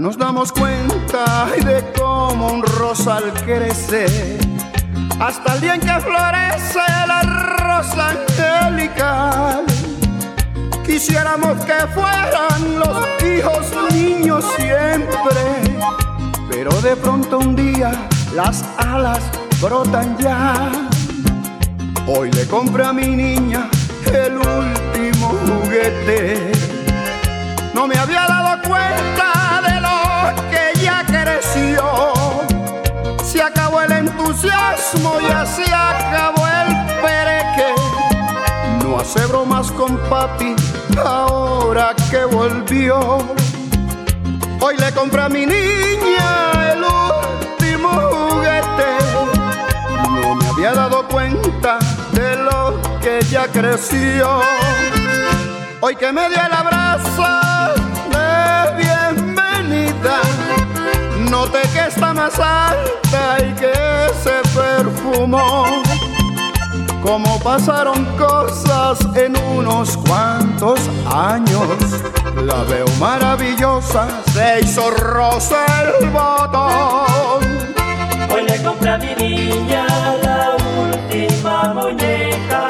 nos damos cuenta de cómo un rosal crece hasta el día en que florece la rosa angelical. Quisiéramos que fueran los hijos niños siempre, pero de pronto un día las alas brotan ya. Hoy le compré a mi niña el último el entusiasmo, ya se acabó el pereque. No hace bromas con papi ahora que volvió. Hoy le compré a mi niña el último juguete. No me había dado cuenta de lo que ya creció. Hoy que me dio el abrazo de bienvenida Noté que está más alta y que se perfumó. Como pasaron cosas en unos cuantos años, la veo maravillosa, se hizo rosa el botón. Hoy le compré a mi niña la última muñeca,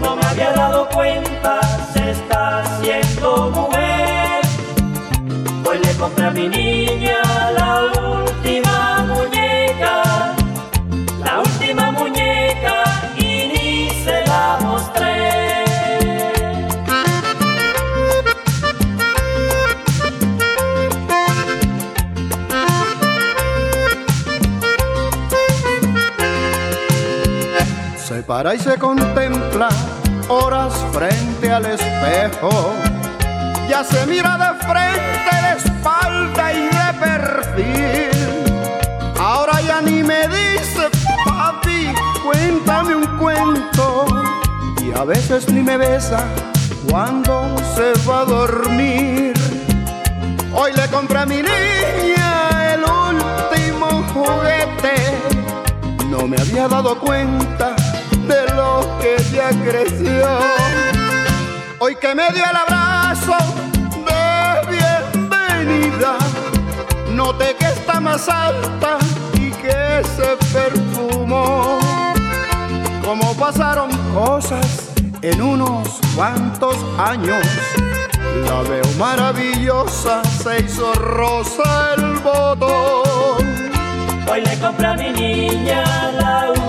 no me había dado cuenta, se está haciendo mujer. Hoy le compré a mi niña para y se contempla horas frente al espejo. Ya se mira de frente, de espalda y de perfil. Ahora ya ni me dice, papi, cuéntame un cuento. Y a veces ni me besa cuando se va a dormir. Hoy le compré a mi niña el último juguete. No me había dado cuenta de lo que ya creció. Hoy que me dio el abrazo de bienvenida, noté que está más alta y que se perfumó. Como pasaron cosas en unos cuantos años, la veo maravillosa, se hizo rosa el botón. Hoy le compré a mi niña la